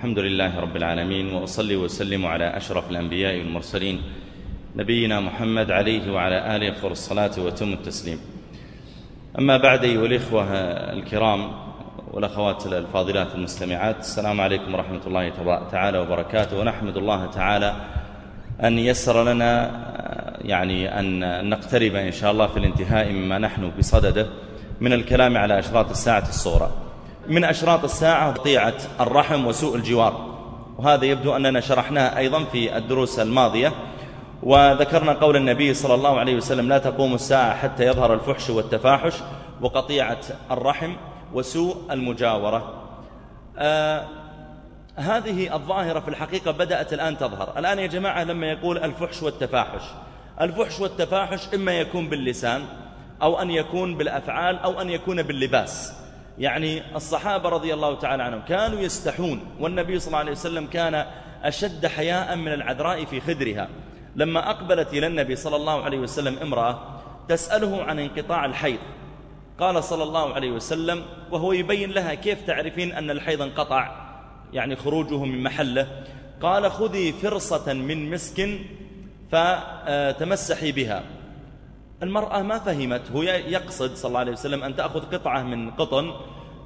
الحمد لله رب العالمين وأصلي وسلم على أشرف الأنبياء والمرسلين نبينا محمد عليه وعلى آله أفضل الصلاة وتم التسليم. أما بعد أيها الإخوة الكرام والأخوات الفاضلات المستمعات السلام عليكم ورحمة الله تعالى وبركاته. ونحمد الله تعالى أن يسر لنا يعني أن نقترب إن شاء الله في الانتهاء مما نحن بصدده من الكلام على أشراط الساعة الصغرى. من أشراط الساعة قطيعة الرحم وسوء الجوار. وهذا يبدو أننا شرحناه أيضا في الدروس الماضية. وذكرنا قول النبي صلى الله عليه وسلم لا تقوم الساعة حتى يظهر الفحش والتفاحش وقطيعة الرحم وسوء المجاورة. آه هذه الظاهرة في الحقيقة بدأت الآن تظهر. الآن يا جماعة لما يقول الفحش والتفاحش الفحش والتفاحش إما يكون باللسان أو أن يكون بالأفعال أو أن يكون باللباس. يعني الصحابة رضي الله تعالى عنهم كانوا يستحون والنبي صلى الله عليه وسلم كان أشد حياء من العذراء في خدرها. لما أقبلت إلى النبي صلى الله عليه وسلم امرأة تسأله عن انقطاع الحيض قال صلى الله عليه وسلم وهو يبين لها كيف تعرفين أن الحيض انقطع يعني خروجه من محله قال خذي فرصة من مسك فتمسحي بها. المرأة ما فهمت هو يقصد صلى الله عليه وسلم أن تأخذ قطعة من قطن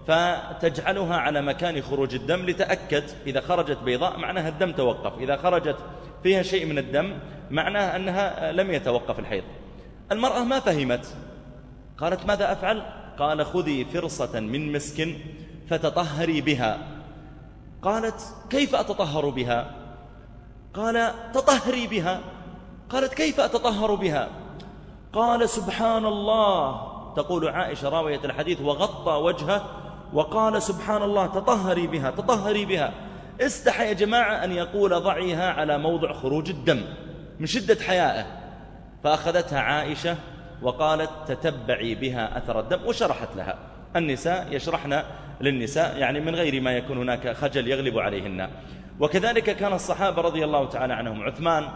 فتجعلها على مكان خروج الدم لتأكد إذا خرجت بيضاء معناها الدم توقف. إذا خرجت فيها شيء من الدم معناها أنها لم يتوقف الحيض. المرأة ما فهمت. قالت ماذا أفعل؟ قال خذي فرصة من مسك فتطهري بها. قالت كيف أتطهر بها؟ قال تطهري بها. قالت كيف أتطهر بها؟ قال سبحان الله تقول عائشة راوية الحديث وغطى وجهه وقال سبحان الله تطهري بها تطهري بها. استحى يا جماعة أن يقول ضعيها على موضع خروج الدم من شدة حيائه. فأخذتها عائشة وقالت تتبعي بها أثر الدم وشرحت لها. النساء يشرحن للنساء يعني من غير ما يكون هناك خجل يغلب عليهن. وكذلك كان الصحابة رضي الله تعالى عنهم عثمان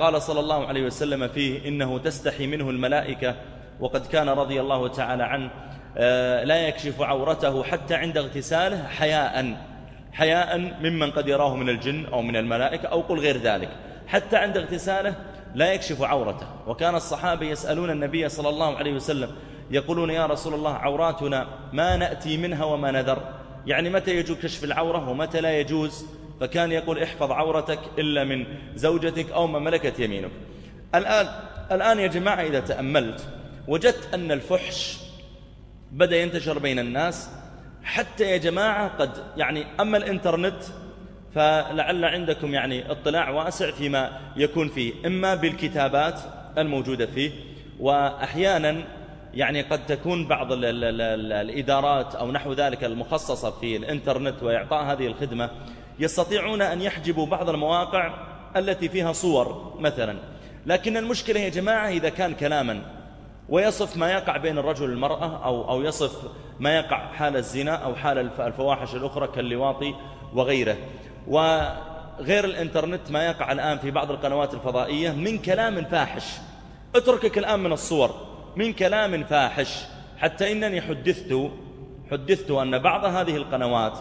قال صلى الله عليه وسلم فيه إنه تستحي منه الملائكة وقد كان رضي الله تعالى عنه. آه، لا يكشف عورته حتى عند اغتساله حياء حياء ممن قد يراه من الجن أو من الملائكة أو قل غير ذلك. حتى عند اغتساله لا يكشف عورته. وكان الصحابة يسألون النبي صلى الله عليه وسلم يقولون يا رسول الله عوراتنا ما نأتي منها وما نذر؟ يعني متى يجوز كشف العورة ومتى لا يجوز؟ فكان يقول احفظ عورتك إلا من زوجتك أو ما ملكت يمينك. الآن, الآن يا جماعة إذا تأملت وجدت أن الفحش بدأ ينتشر بين الناس حتى يا جماعة قد يعني أما الإنترنت فلعل عندكم يعني اطلاع واسع فيما يكون فيه إما بالكتابات الموجودة فيه وأحيانا يعني قد تكون بعض ال ال ال الإدارات أو نحو ذلك المخصصة في الإنترنت وإعطاء هذه الخدمة يستطيعون أن يحجبوا بعض المواقع التي فيها صور مثلا. لكن المشكلة يا جماعة إذا كان كلاما ويصف ما يقع بين الرجل والمرأة أو, أو يصف ما يقع حال الزنا أو حال الفواحش الأخرى كاللواطي وغيره. وغير الإنترنت ما يقع الآن في بعض القنوات الفضائية من كلام فاحش. اتركك الآن من الصور. من كلام فاحش. حتى إنني حدثت حدثت أن بعض هذه القنوات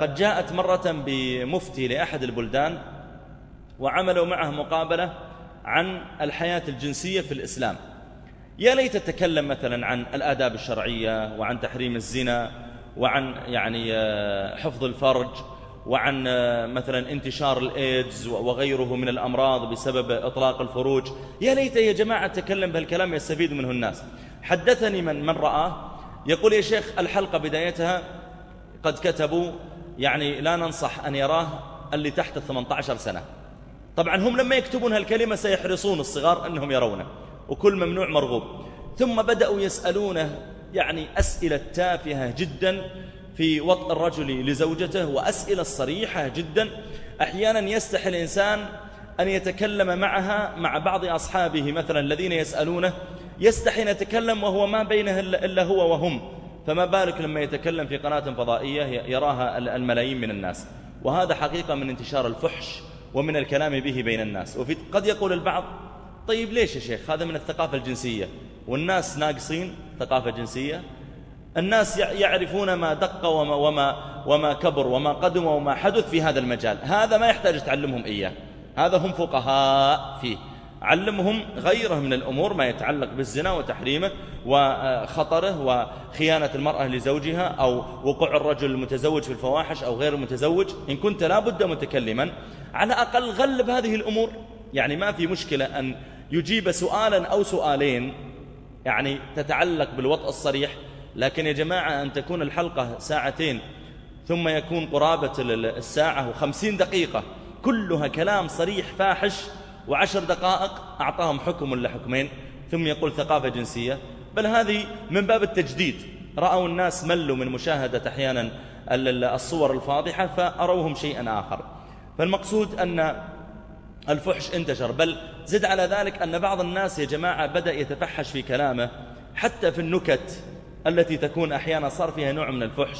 قد جاءت مرة بمفتي لأحد البلدان وعملوا معه مقابلة عن الحياة الجنسية في الإسلام. يا ليت تتكلم مثلا عن الآداب الشرعية وعن تحريم الزنا وعن يعني آه، حفظ الفرج وعن آه، مثلا انتشار الإيدز وغيره من الأمراض بسبب إطلاق الفروج. يا ليت يا جماعة تكلم بهالكلام يستفيد منه الناس. حدثني من من رآه يقول يا شيخ الحلقة بدايتها قد كتبوا يعني لا ننصح أن يراه اللي تحت ال 18 سنة. طبعا هم لما يكتبون هالكلمة سيحرصون الصغار أنهم يرونه وكل ممنوع مرغوب. ثم بدأوا يسألونه يعني أسئلة تافهة جدا في وطء الرجل لزوجته وأسئلة صريحة جدا. أحيانا يستحي الإنسان أن يتكلم معها مع بعض أصحابه مثلا الذين يسألونه. يستحي أن يتكلم وهو ما بينه إلا هو وهم. فما بالك لما يتكلم في قناة فضائية يراها الملايين من الناس. وهذا حقيقة من انتشار الفحش ومن الكلام به بين الناس. وفي قد يقول البعض طيب ليش يا شيخ؟ هذا من الثقافة الجنسية. والناس ناقصين ثقافة جنسية. الناس يعرفون ما دق وما, وما, وما كبر وما قدم وما حدث في هذا المجال. هذا ما يحتاج تعلمهم إياه. هذا هم فقهاء فيه. علمهم غيره من الأمور ما يتعلق بالزنا وتحريمه وخطره وخيانة المرأة لزوجها أو وقوع الرجل المتزوج في الفواحش أو غير المتزوج. إن كنت لابد متكلما. على أقل غلب هذه الأمور. يعني ما في مشكلة أن يجيب سؤالا أو سؤالين يعني تتعلق بالوطء الصريح. لكن يا جماعة أن تكون الحلقة ساعتين ثم يكون قرابة الساعة وخمسين دقيقة. كلها كلام صريح فاحش. وعشر دقائق أعطاهم حكم ولا حكمين ثم يقول ثقافة جنسية. بل هذه من باب التجديد. رأوا الناس ملوا من مشاهدة أحيانا الصور الفاضحة فأروهم شيئا آخر. فالمقصود أن الفحش انتشر بل زد على ذلك أن بعض الناس يا جماعة بدأ يتفحش في كلامه حتى في النكت التي تكون أحيانا صار فيها نوع من الفحش.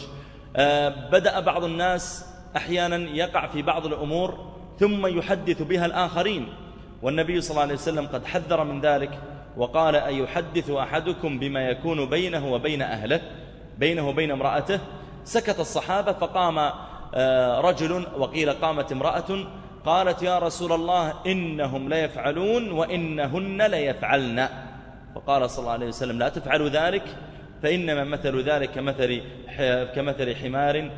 آه، بدأ بعض الناس أحيانا يقع في بعض الأمور ثم يحدث بها الآخرين. والنبي صلى الله عليه وسلم قد حذر من ذلك وقال أيحدث أحدكم بما يكون بينه وبين أهله بينه وبين امرأته؟ سكت الصحابة فقام آه، رجل وقيل قامت امرأة قالت يا رسول الله إنهم ليفعلون وإنهن ليفعلن فقال صلى الله عليه وسلم لا تفعلوا ذلك فإنما مثل ذلك كمثل, كمثل حمار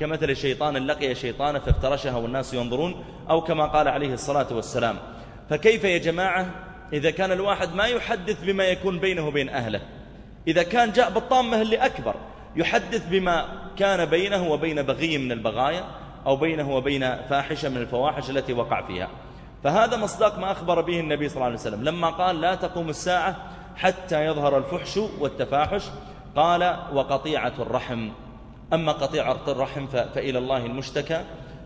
كمثل شيطان لقي شيطانا فافترشها والناس ينظرون أو كما قال عليه الصلاة والسلام. فكيف يا جماعة إذا كان الواحد ما يحدث بما يكون بينه وبين أهله؟ إذا كان جاء بالطامة اللي أكبر يحدث بما كان بينه وبين بغي من البغايا أو بينه وبين فاحشة من الفواحش التي وقع فيها. فهذا مصداق ما أخبر به النبي صلى الله عليه وسلم. لما قال لا تقوم الساعة حتى يظهر الفحش والتفاحش قال وقطيعة الرحم. أما قطيعة الرحم فإلى الله المشتكى.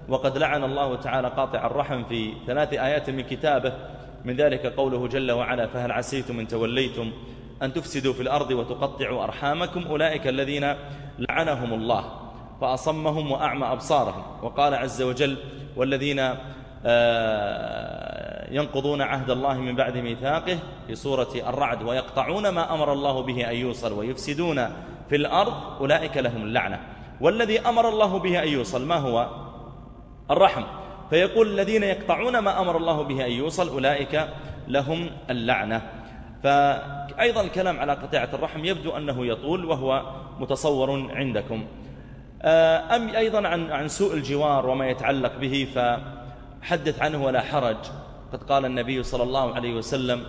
وقد لعن الله تعالى قاطع الرحم في ثلاث آيات من كتابه. من ذلك قوله جل وعلا فهل عسيتم إن توليتم أن تفسدوا في الأرض وتقطعوا أرحامكم؟ أولئك الذين لعنهم الله فأصمهم وأعمى أبصارهم. وقال عز وجل والذين آه، ينقضون عهد الله من بعد ميثاقه في سورة الرعد ويقطعون ما أمر الله به أن يوصل ويفسدون في الأرض أولئك لهم اللعنة. والذي أمر الله به أن يوصل ما هو؟ الرحم. فيقول الذين يقطعون ما أمر الله به أن يوصل أولئك لهم اللعنة. فأيضا الكلام على قطيعة الرحم يبدو أنه يطول وهو متصور عندكم. أم أيضا عن, عن سوء الجوار وما يتعلق به فحدث عنه ولا حرج. قد قال النبي صلى الله عليه وسلم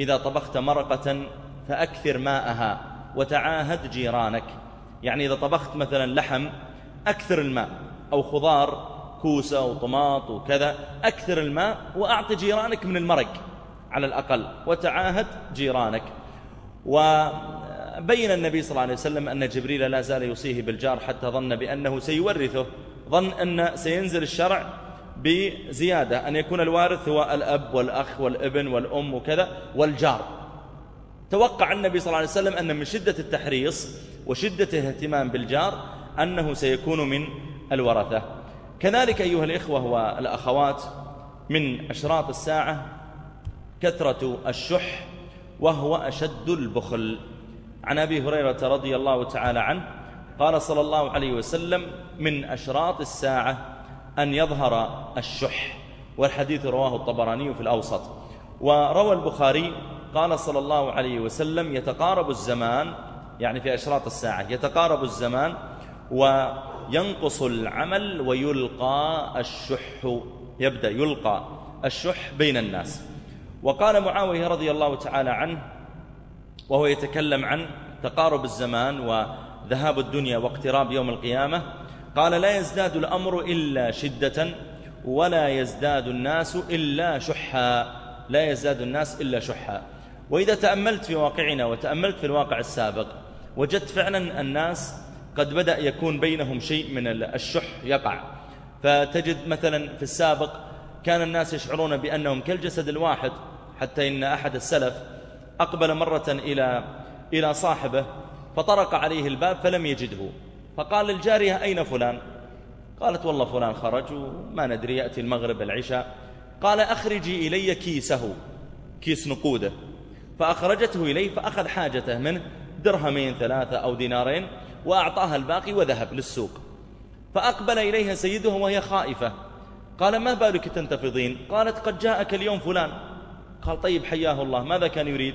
إذا طبخت مرقة فأكثر ماءها وتعاهد جيرانك. يعني إذا طبخت مثلا لحم أكثر الماء أو خضار كوسة وطماط وكذا أكثر الماء وأعطي جيرانك من المرق على الأقل وتعاهد جيرانك. وبين النبي صلى الله عليه وسلم أن جبريل لا زال يوصيه بالجار حتى ظن بأنه سيورثه ظن أن سينزل الشرع بزيادة أن يكون الوارث هو الأب والأخ والابن والأم وكذا والجار. توقع النبي صلى الله عليه وسلم أن من شدة التحريص وشدة الاهتمام بالجار أنه سيكون من الورثة. كذلك أيها الإخوة والأخوات من أشراط الساعة كثرة الشح وهو أشد البخل. عن أبي هريرة رضي الله تعالى عنه قال صلى الله عليه وسلم من أشراط الساعة أن يظهر الشح والحديث رواه الطبراني في الأوسط. وروى البخاري قال صلى الله عليه وسلم يتقارب الزمان يعني في أشراط الساعة يتقارب الزمان وينقص العمل ويلقى الشح يبدأ يلقى الشح بين الناس. وقال معاوية رضي الله تعالى عنه وهو يتكلم عن تقارب الزمان وذهاب الدنيا واقتراب يوم القيامة قال لا يزداد الأمر إلا شدة ولا يزداد الناس إلا شحا. لا يزداد الناس إلا شحا. وإذا تأملت في واقعنا وتأملت في الواقع السابق وجدت فعلا الناس قد بدأ يكون بينهم شيء من الشح يقع. فتجد مثلا في السابق كان الناس يشعرون بأنهم كالجسد الواحد حتى إن أحد السلف أقبل مرة إلى إلى صاحبه فطرق عليه الباب فلم يجده. فقال للجارية أين فلان? قالت والله فلان خرج وما ندري يأتي المغرب العشاء. قال أخرجي إلي كيسه كيس نقوده. فأخرجته إليه فأخذ حاجته منه درهمين ثلاثة أو دينارين وأعطاها الباقي وذهب للسوق. فأقبل إليها سيدها وهي خائفة. قال ما بالك تنتفضين؟ قالت قد جاءك اليوم فلان. قال طيب حياه الله ماذا كان يريد؟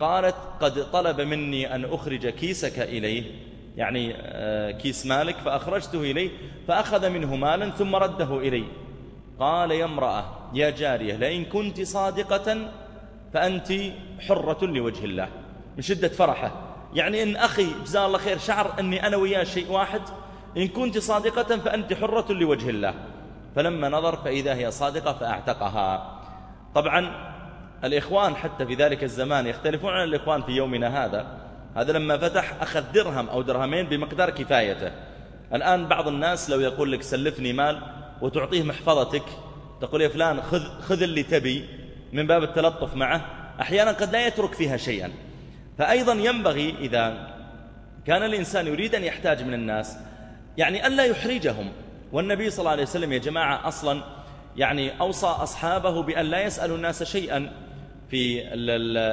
قالت قد طلب مني أن أخرج كيسك إليه. يعني آه، كيس مالك فأخرجته إليه فأخذ منه مالا ثم رده إلي قال يا امرأة يا جارية لئن كنت صادقة فأنت حرة لوجه الله من شدة فرحة. يعني إن أخي جزاه الله خير شعر أني أنا وياه شيء واحد إن كنت صادقة فأنت حرة لوجه الله. فلما نظر فإذا هي صادقة فأعتقها. طبعا الإخوان حتى في ذلك الزمان يختلفون عن الإخوان في يومنا هذا. هذا لما فتح أخذ درهم أو درهمين بمقدار كفايته. الآن بعض الناس لو يقول لك سلفني مال وتعطيه محفظتك تقول يا فلان خذ, خذ اللي تبي من باب التلطف معه أحيانا قد لا يترك فيها شيئا. فأيضا ينبغي إذا كان الإنسان يريد أن يحتاج من الناس يعني ألا يحرجهم. والنبي صلى الله عليه وسلم يا جماعة أصلا يعني أوصى أصحابه بأن لا يسألوا الناس شيئا في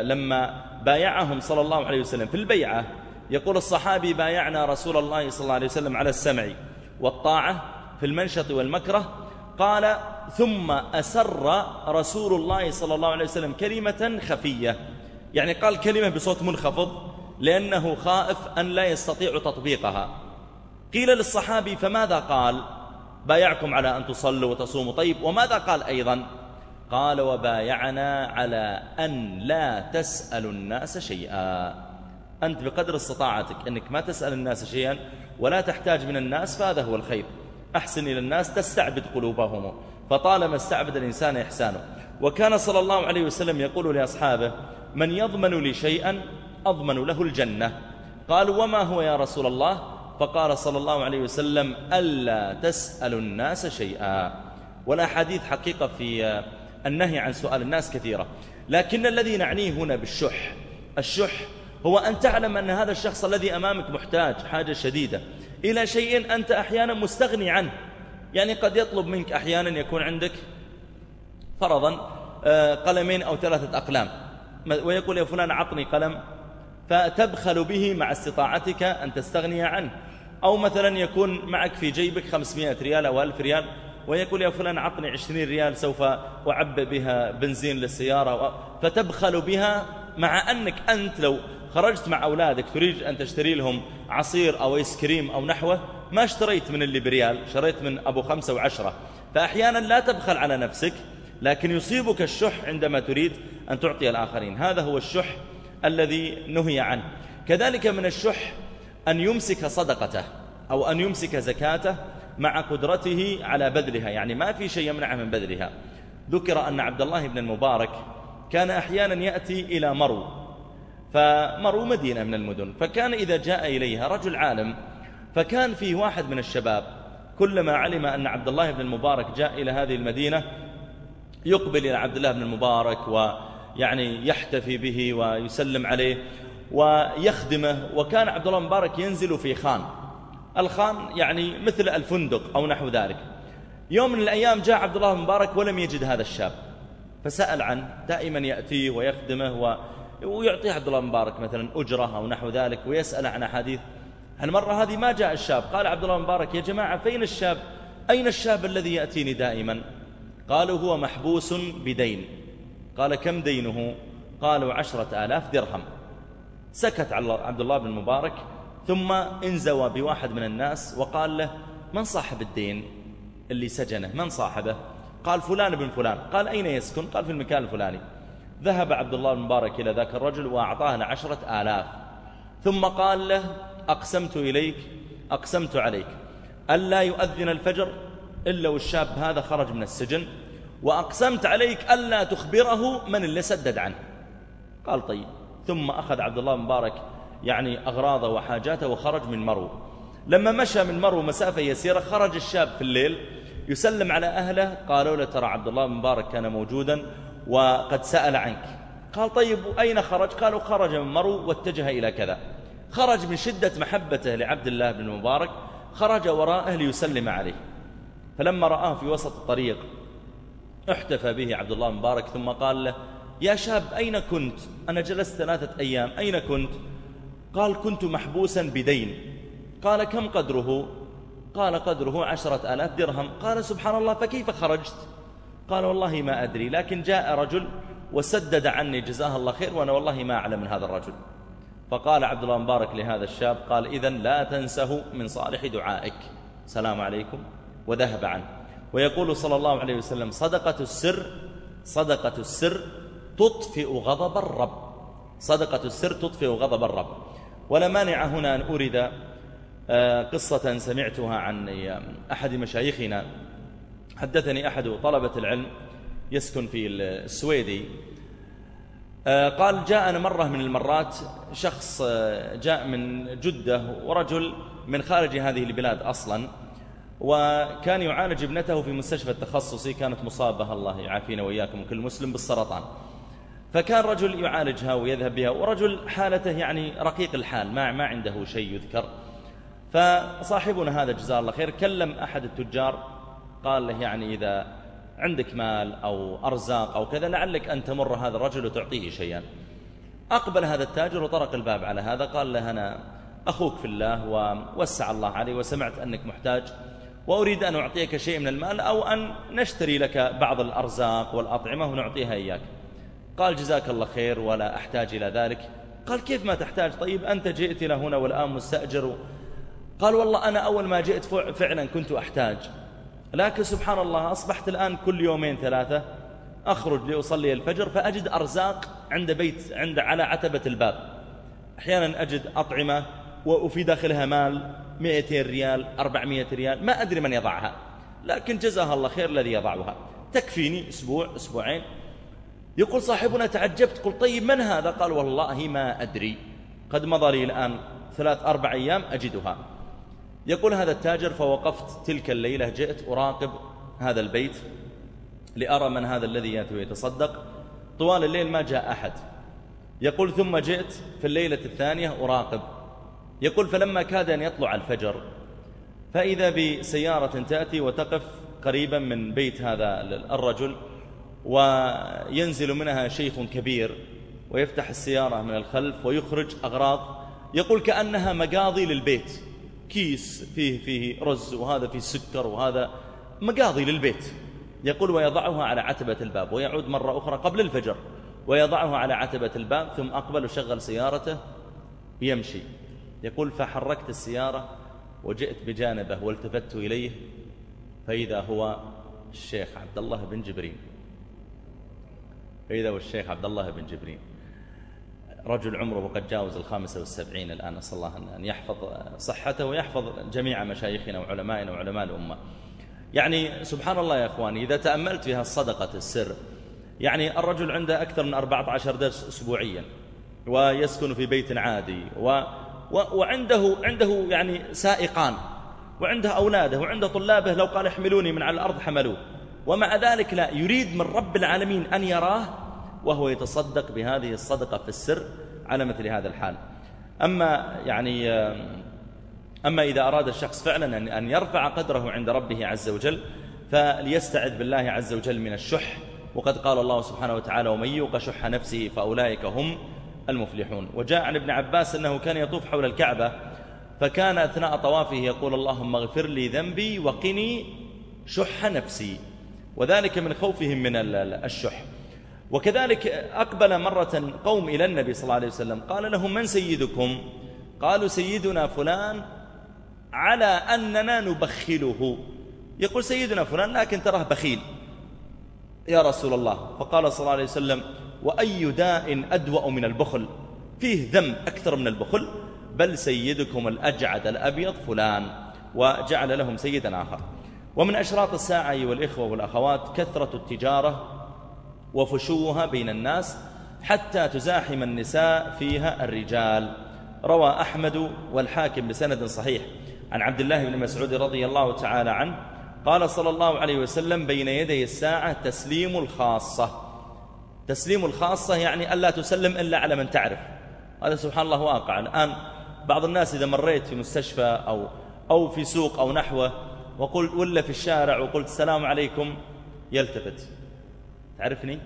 لما بايعهم صلى الله عليه وسلم. في البيعة يقول الصحابي بايعنا رسول الله صلى الله عليه وسلم على السمع والطاعة في المنشط والمكره. قال ثم أسر رسول الله صلى الله عليه وسلم كلمة خفية. يعني قال كلمة بصوت منخفض لأنه خائف أن لا يستطيع تطبيقها. قيل للصحابي فماذا قال؟ بايعكم على أن تصلوا وتصوموا. طيب وماذا قال أيضا؟ قال وبايعنا على أن لا تسأل الناس شيئا. أنت بقدر استطاعتك أنك ما تسأل الناس شيئا ولا تحتاج من الناس فهذا هو الخير. أحسن إلى الناس تستعبد قلوبهم. فطالما استعبد الإنسان إحسانه. وكان صلى الله عليه وسلم يقول لأصحابه من يضمن لي شيئا أضمن له الجنة. قالوا وما هو يا رسول الله؟ فقال صلى الله عليه وسلم ألا تسأل الناس شيئا. والأحاديث حقيقة في النهي عن سؤال الناس كثيرة. لكن الذي نعنيه هنا بالشح الشح هو أن تعلم أن هذا الشخص الذي أمامك محتاج حاجة شديدة إلى شيء أنت أحيانا مستغني عنه. يعني قد يطلب منك أحيانا يكون عندك فرضا آه، قلمين أو ثلاثة أقلام. ويقول يا فلان عطني قلم فتبخل به مع استطاعتك أن تستغني عنه. أو مثلا يكون معك في جيبك 500 ريال أو 1000 ريال ويقول يا فلان عطني 20 ريال سوف أعبئ بها بنزين للسيارة فتبخل بها مع أنك أنت لو خرجت مع أولادك تريد أن تشتري لهم عصير أو آيس كريم أو نحوه ما اشتريت من اللي بريال شريت من أبو خمسة وعشرة. فأحيانا لا تبخل على نفسك لكن يصيبك الشح عندما تريد أن تعطي الآخرين. هذا هو الشح الذي نهي عنه. كذلك من الشح أن يمسك صدقته أو أن يمسك زكاته مع قدرته على بذلها يعني ما في شيء يمنعه من بذلها. ذكر أن عبد الله بن المبارك كان أحيانا يأتي إلى مرو فمرو مدينة من المدن فكان إذا جاء إليها رجل عالم فكان فيه واحد من الشباب كلما علم أن عبد الله بن المبارك جاء إلى هذه المدينة يقبل إلى عبد الله بن المبارك ويعني يحتفي به ويسلم عليه ويخدمه وكان عبد الله المبارك ينزل في خان. الخان يعني مثل الفندق أو نحو ذلك. يوم من الأيام جاء عبد الله المبارك ولم يجد هذا الشاب. فسأل عنه دائما يأتيه ويخدمه. ويعطيه عبد الله المبارك مثلا أجرة أو نحو ذلك ويسأل عن أحاديث. المرة هذه ما جاء الشاب. قال عبد الله المبارك يا جماعة فين الشاب؟ أين الشاب الذي يأتيني دائما؟ قالوا هو محبوس بدين. قال كم دينه؟ قالوا عشرة آلاف درهم. سكت عبد الله بن المبارك ثم انزوى بواحد من الناس وقال له من صاحب الدين اللي سجنه؟ من صاحبه؟ قال فلان بن فلان. قال أين يسكن؟ قال في المكان الفلاني. ذهب عبد الله المبارك إلى ذاك الرجل وأعطاه عشرة آلاف. ثم قال له أقسمت إليك أقسمت عليك. ألا يؤذن الفجر إلا والشاب هذا خرج من السجن وأقسمت عليك ألا تخبره من اللي سدد عنه. قال طيب. ثم أخذ عبد الله المبارك يعني أغراضه وحاجاته وخرج من مرو لما مشى من مرو مسافة يسيرة خرج الشاب في الليل يسلم على أهله قالوا له ترى عبد الله المبارك كان موجودا وقد سأل عنك. قال طيب أين خرج؟ قالوا خرج من مرو واتجه إلى كذا. خرج من شدة محبته لعبد الله بن المبارك خرج وراءه ليسلم عليه. فلما رآه في وسط الطريق احتفى به عبد الله المبارك ثم قال له يا شاب أين كنت؟ أنا جلست ثلاثة أيام أين كنت؟ قال كنت محبوسا بدين. قال كم قدره؟ قال قدره عشرة آلاف درهم. قال سبحان الله فكيف خرجت؟ قال والله ما أدري لكن جاء رجل وسدد عني جزاه الله خير وأنا والله ما أعلم من هذا الرجل. فقال عبد الله مبارك لهذا الشاب قال إذا لا تنسه من صالح دعائك. سلام عليكم. وذهب عنه. ويقول صلى الله عليه وسلم صدقة السر صدقة السر تطفئ غضب الرب. صدقة السر تطفئ غضب الرب. ولا مانع هنا أن أريد آه، قصة سمعتها عن أحد مشايخنا. حدثني أحد طلبة العلم يسكن في السويدي. آه، قال جاءنا مرة من المرات شخص آه، جاء من جدة ورجل من خارج هذه البلاد أصلا وكان يعالج ابنته في مستشفى التخصصي كانت مصابة الله يعافينا وإياكم وكل مسلم بالسرطان. فكان رجل يعالجها ويذهب بها ورجل حالته يعني رقيق الحال ما, ما عنده شيء يذكر. فصاحبنا هذا جزاه الله خير كلم أحد التجار قال له يعني إذا عندك مال أو أرزاق أو كذا لعلك أن تمر هذا الرجل وتعطيه شيئا. أقبل هذا التاجر وطرق الباب على هذا قال له أنا أخوك في الله ووسع الله علي وسمعت أنك محتاج وأريد أن أعطيك شيء من المال أو أن نشتري لك بعض الأرزاق والأطعمة ونعطيها إياك. قال جزاك الله خير ولا أحتاج إلى ذلك. قال كيف ما تحتاج؟ طيب أنت جئت إلى هنا والآن مستأجر. قال والله أنا أول ما جئت فعلا كنت أحتاج. لكن سبحان الله أصبحت الآن كل يومين ثلاثة أخرج لأصلي الفجر فأجد أرزاق عند بيت عند على عتبة الباب. أحيانا أجد أطعمة وفي داخلها مال 200 ريال 400 ريال ما أدري من يضعها. لكن جزاها الله خير الذي يضعها. تكفيني أسبوع أسبوعين. يقول صاحبنا تعجبت قل طيب من هذا؟ قال والله ما أدري. قد مضى لي الآن ثلاث أربع أيام أجدها. يقول هذا التاجر فوقفت تلك الليلة جئت أراقب هذا البيت لأرى من هذا الذي يأتي ويتصدق. طوال الليل ما جاء أحد. يقول ثم جئت في الليلة الثانية أراقب. يقول فلما كاد أن يطلع الفجر فإذا بسيارة تأتي وتقف قريبا من بيت هذا الرجل وينزل منها شيخ كبير ويفتح السيارة من الخلف ويخرج أغراض يقول كأنها مقاضي للبيت. كيس فيه فيه رز وهذا فيه سكر وهذا مقاضي للبيت. يقول ويضعها على عتبة الباب ويعود مرة أخرى قبل الفجر ويضعها على عتبة الباب ثم أقبل وشغل سيارته يمشي. يقول فحركت السيارة وجئت بجانبه والتفت إليه فإذا هو الشيخ عبد الله بن جبرين فإذا هو الشيخ عبد الله بن جبرين رجل عمره قد جاوز الخامسة والسبعين الآن أسأل الله أن يحفظ صحته ويحفظ جميع مشايخنا وعلمائنا وعلماء الأمة. يعني سبحان الله يا أخواني إذا تأملت فيها الصدقة السر يعني الرجل عنده أكثر من 14 درس أسبوعيا ويسكن في بيت عادي و وعنده عنده يعني سائقان وعنده أولاده وعنده طلابه لو قال احملوني من على الأرض حملوه. ومع ذلك لا يريد من رب العالمين أن يراه وهو يتصدق بهذه الصدقة في السر على مثل هذا الحال. أما يعني أما إذا أراد الشخص فعلا أن يرفع قدره عند ربه عز وجل فليستعذ بالله عز وجل من الشح. وقد قال الله سبحانه وتعالى ومن يوق شح نفسه فأولئك هم المفلحون. وجاء عن ابن عباس أنه كان يطوف حول الكعبة فكان أثناء طوافه يقول اللهم اغفر لي ذنبي وقني شح نفسي. وذلك من خوفهم من الشح. وكذلك أقبل مرة قوم إلى النبي صلى الله عليه وسلم قال لهم من سيدكم؟ قالوا سيدنا فلان على أننا نبخله. يقول سيدنا فلان لكن تراه بخيل. يا رسول الله فقال صلى الله عليه وسلم وأي داء أدوأ من البخل؟ فيه ذم أكثر من البخل. بل سيدكم الأجعد الأبيض فلان. وجعل لهم سيدا آخر. ومن أشراط الساعة أيها الإخوة والأخوات كثرة التجارة وفشوها بين الناس حتى تزاحم النساء فيها الرجال. روى أحمد والحاكم بسند صحيح. عن عبد الله بن مسعود رضي الله تعالى عنه قال صلى الله عليه وسلم بين يدي الساعة تسليم الخاصة. تسليم الخاصة يعني ألا تسلم إلا على من تعرف. هذا سبحان الله واقع. الآن بعض الناس إذا مريت في مستشفى أو, أو في سوق أو نحوه وقلت ولا في الشارع وقلت السلام عليكم يلتفت. تعرفني؟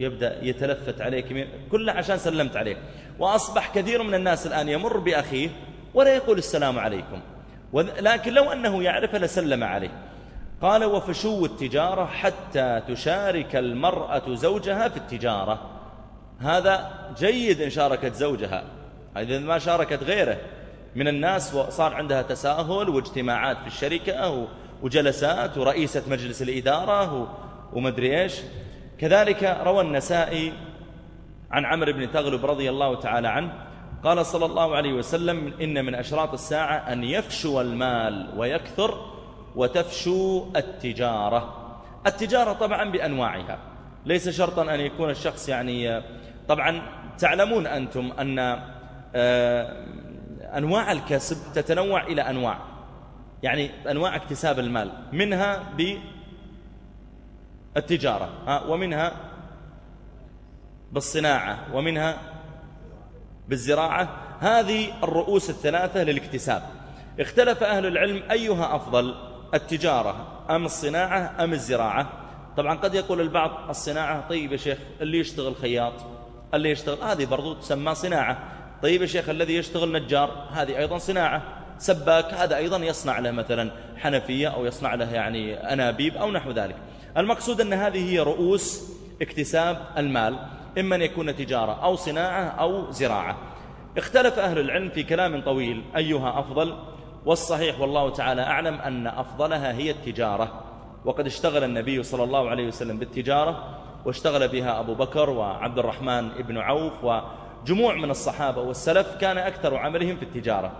يبدأ يتلفت عليك كله عشان سلمت عليك وأصبح كثير من الناس الآن يمر بأخيه ولا يقول السلام عليكم. لكن لو أنه يعرف لسلم عليه. قال وفشو التجارة حتى تشارك المرأة زوجها في التجارة. هذا جيد إن شاركت زوجها. إذا ما شاركت غيره. من الناس وصار عندها تساهل واجتماعات في الشركة وجلسات ورئيسة مجلس الإدارة ومدري إيش. كذلك روى النسائي عن عمرو بن تغلب رضي الله تعالى عنه قال صلى الله عليه وسلم إن من أشراط الساعة أن يفشو المال ويكثر وتفشو التجارة. التجارة طبعا بأنواعها ليس شرطا أن يكون الشخص يعني طبعا تعلمون أنتم أن آه، أنواع الكسب تتنوع إلى أنواع. يعني أنواع اكتساب المال. منها بالتجارة ومنها بالصناعة ومنها بالزراعة. هذه الرؤوس الثلاثة للاكتساب. اختلف أهل العلم أيها أفضل التجارة أم الصناعة أم الزراعة؟ طبعا قد يقول البعض الصناعة طيب يا شيخ اللي يشتغل خياط اللي يشتغل هذه برضو تسمى صناعة. طيب يا شيخ الذي يشتغل نجار هذه أيضا صناعة. سباك هذا أيضا يصنع له مثلا حنفية أو يصنع له يعني أنابيب أو نحو ذلك. المقصود أن هذه هي رؤوس اكتساب المال إما أن يكون تجارة أو صناعة أو زراعة. اختلف أهل العلم في كلام طويل أيها أفضل والصحيح والله تعالى أعلم أن أفضلها هي التجارة. وقد اشتغل النبي صلى الله عليه وسلم بالتجارة واشتغل بها أبو بكر وعبد الرحمن ابن عوف وجموع من الصحابة والسلف كان أكثر عملهم في التجارة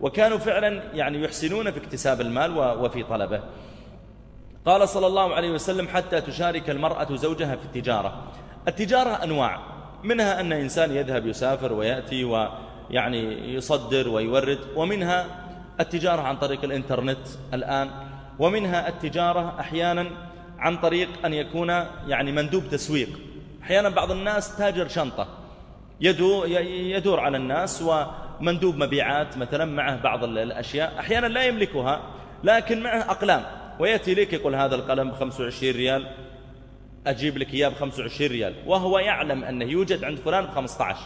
وكانوا فعلا يعني يحسنون في اكتساب المال وفي طلبه. قال صلى الله عليه وسلم حتى تشارك المرأة زوجها في التجارة. التجارة أنواع منها أن إنسان يذهب يسافر ويأتي ويعني يصدر ويورد ومنها التجارة عن طريق الإنترنت الآن ومنها التجارة أحيانا عن طريق أن يكون يعني مندوب تسويق. أحيانا بعض الناس تاجر شنطة. يدور على الناس ومندوب مبيعات مثلا معه بعض الأشياء. أحيانا لا يملكها لكن معه أقلام. ويأتي لك يقول هذا القلم ب 25 ريال أجيب لك إياه ب 25 ريال. وهو يعلم أنه يوجد عند فلان ب 15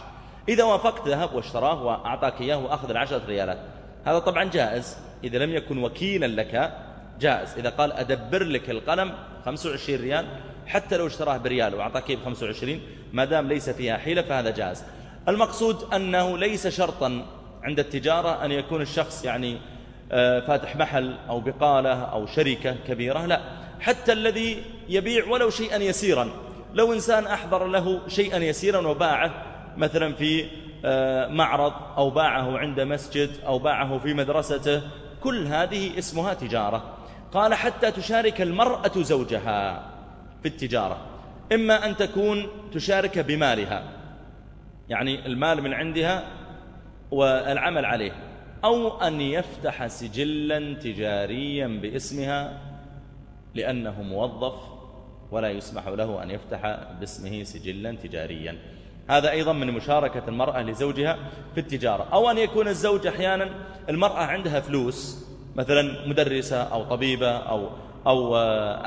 إذا وافقت ذهب واشتراه وأعطاك إياه وأخذ العشرة ريالات. هذا طبعا جائز. إذا لم يكن وكيلا لك جائز. إذا قال أدبر لك القلم 25 ريال حتى لو اشتراه بريال وأعطاك ب 25 ما دام ليس فيها حيلة فهذا جائز. المقصود أنه ليس شرطا عند التجارة أن يكون الشخص يعني آه، فاتح محل أو بقالة أو شركة كبيرة لا. حتى الذي يبيع ولو شيئا يسيرا. لو إنسان أحضر له شيئا يسيرا وباعه مثلا في آه، معرض أو باعه عند مسجد أو باعه في مدرسته كل هذه اسمها تجارة. قال حتى تشارك المرأة زوجها. في التجارة إما أن تكون تشارك بمالها يعني المال من عندها والعمل عليه أو أن يفتح سجلا تجاريا باسمها لأنه موظف ولا يسمح له أن يفتح باسمه سجلا تجاريا. هذا أيضا من مشاركة المرأة لزوجها في التجارة. أو أن يكون الزوج أحيانا المرأة عندها فلوس مثلا مدرسة أو طبيبة أو, أو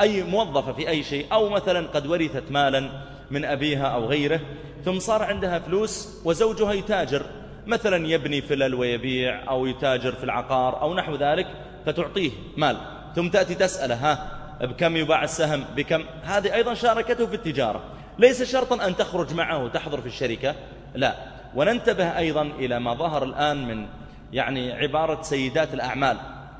أي موظفة في أي شيء أو مثلا قد ورثت مالا من أبيها أو غيره ثم صار عندها فلوس وزوجها يتاجر. مثلا يبني فلل ويبيع أو يتاجر في العقار أو نحو ذلك فتعطيه مال. ثم تأتي تسأله ها بكم يباع السهم؟ بكم؟ هذه أيضا شاركته في التجارة. ليس شرطا أن تخرج معه وتحضر في الشركة لا. وننتبه أيضا إلى ما ظهر الآن من يعني عبارة سيدات الأعمال.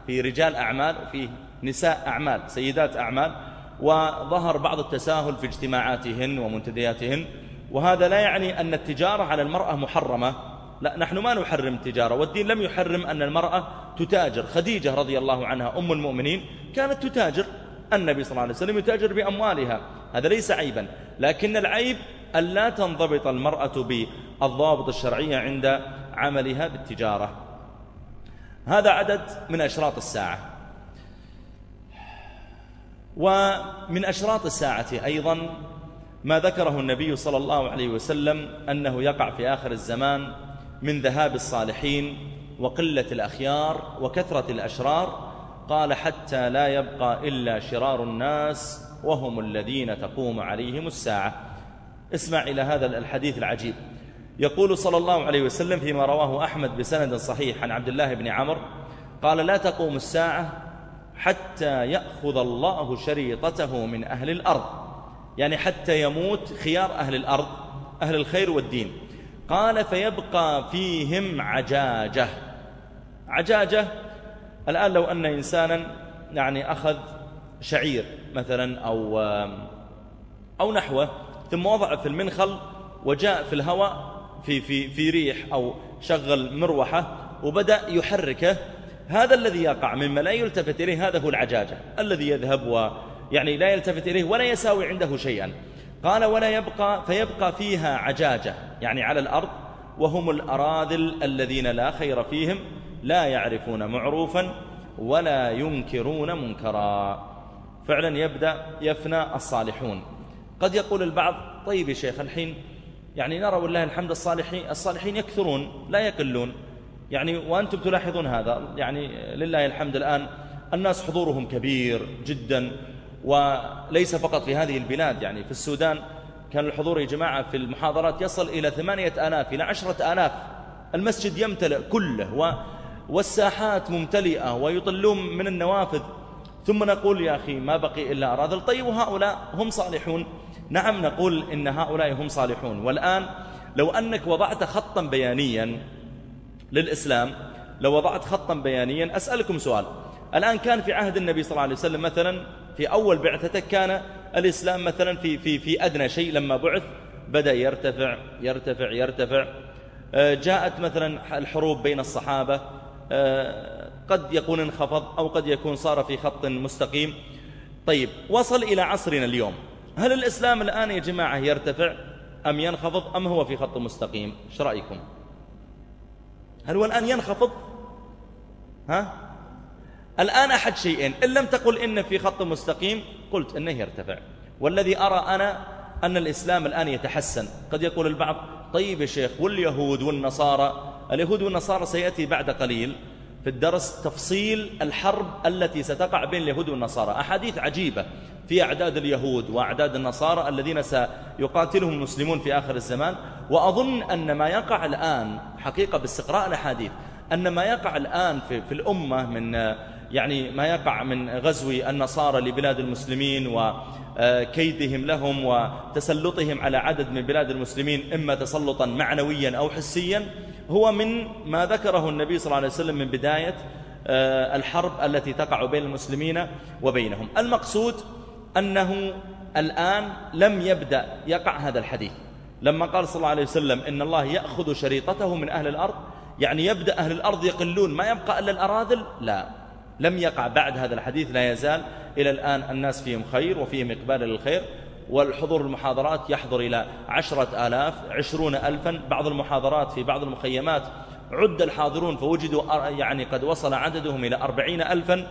في رجال أعمال وفي نساء أعمال سيدات أعمال وظهر بعض التساهل في اجتماعاتهن ومنتدياتهن وهذا لا يعني أن التجارة على المرأة محرمة لا نحن ما نحرم التجارة والدين لم يحرم أن المرأة تتاجر. خديجة رضي الله عنها أم المؤمنين كانت تتاجر. النبي صلى الله عليه وسلم يتاجر بأموالها. هذا ليس عيبا لكن العيب أن لا تنضبط المرأة بالضوابط الشرعية عند عملها بالتجارة. هذا عدد من أشراط الساعة. ومن أشراط الساعة أيضا ما ذكره النبي صلى الله عليه وسلم أنه يقع في آخر الزمان من ذهاب الصالحين وقلة الأخيار وكثرة الأشرار قال حتى لا يبقى إلا شرار الناس وهم الذين تقوم عليهم الساعة. اسمع إلى هذا الحديث العجيب. يقول صلى الله عليه وسلم فيما رواه أحمد بسند صحيح عن عبد الله بن عمر قال لا تقوم الساعة حتى يأخذ الله شريطته من أهل الأرض. يعني حتى يموت خيار أهل الأرض أهل الخير والدين. قال فيبقى فيهم عجاجة. عجاجة الآن لو أن إنسانا يعني أخذ شعير مثلا أو, أو نحوه ثم وضع في المنخل وجاء في الهواء في, في, في ريح أو شغل مروحة وبدأ يحركه هذا الذي يقع مما لا يلتفت إليه هذا هو العجاجة الذي يذهب ويعني لا يلتفت إليه ولا يساوي عنده شيئا. قال ولا يبقى فيبقى فيها عجاجة يعني على الأرض وهم الأراذل الذين لا خير فيهم لا يعرفون معروفا ولا ينكرون منكرا. فعلا يبدأ يفنى الصالحون. قد يقول البعض طيب يا شيخ الحين يعني نرى والله الحمد الصالحين الصالحين يكثرون لا يقلون. يعني وأنتم تلاحظون هذا يعني لله الحمد الآن الناس حضورهم كبير جدا وليس فقط في هذه البلاد يعني في السودان كان الحضور يا جماعة في المحاضرات يصل إلى ثمانية آلاف إلى عشرة آلاف. المسجد يمتلئ كله والساحات ممتلئة ويطلون من النوافذ. ثم نقول يا أخي ما بقي إلا أراذل. طيب وهؤلاء هم صالحون؟ نعم نقول إن هؤلاء هم صالحون. والآن لو أنك وضعت خطا بيانيا للإسلام لو وضعت خطا بيانيا أسألكم سؤال. الآن كان في عهد النبي صلى الله عليه وسلم مثلا في أول بعثته كان الإسلام مثلا في, في, في أدنى شيء لما بعث بدأ يرتفع يرتفع يرتفع. آه، جاءت مثلا الحروب بين الصحابة. آه، قد يكون انخفض أو قد يكون صار في خط مستقيم. طيب وصل إلى عصرنا اليوم. هل الإسلام الآن يا جماعة يرتفع أم ينخفض أم هو في خط مستقيم؟ إيش رأيكم؟ هل هو الآن ينخفض؟ ها؟ الآن أحد شيئين إن لم تقل إن في خط مستقيم قلت إنه يرتفع. والذي أرى أنا أن الإسلام الآن يتحسن. قد يقول البعض طيب يا شيخ واليهود والنصارى؟ اليهود والنصارى سيأتي بعد قليل في الدرس تفصيل الحرب التي ستقع بين اليهود والنصارى. أحاديث عجيبة في أعداد اليهود وأعداد النصارى الذين سيقاتلهم المسلمون في آخر الزمان. وأظن أن ما يقع الآن حقيقة باستقراء الأحاديث أن ما يقع الآن في, في الأمة من يعني ما يقع من غزو النصارى لبلاد المسلمين وكيدهم لهم وتسلطهم على عدد من بلاد المسلمين إما تسلطا معنويا أو حسيا هو من ما ذكره النبي صلى الله عليه وسلم من بداية آه، الحرب التي تقع بين المسلمين وبينهم. المقصود أنه الآن لم يبدأ يقع هذا الحديث. لما قال صلى الله عليه وسلم إن الله يأخذ شريطته من أهل الأرض يعني يبدأ أهل الأرض يقلون ما يبقى إلا الأراذل؟ لا. لم يقع بعد هذا الحديث لا يزال إلى الآن الناس فيهم خير وفيهم إقبال للخير والحضور المحاضرات يحضر إلى عشرة آلاف عشرون ألفا. بعض المحاضرات في بعض المخيمات عد الحاضرون فوجدوا يعني قد وصل عددهم إلى أربعين ألفا.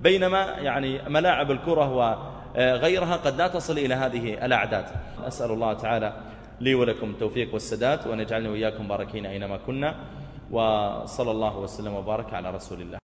بينما يعني ملاعب الكرة وغيرها قد لا تصل إلى هذه الأعداد. أسأل الله تعالى لي ولكم التوفيق والسداد وأن يجعلني وإياكم باركين أينما كنا وصلى الله وسلم وبارك على رسول الله.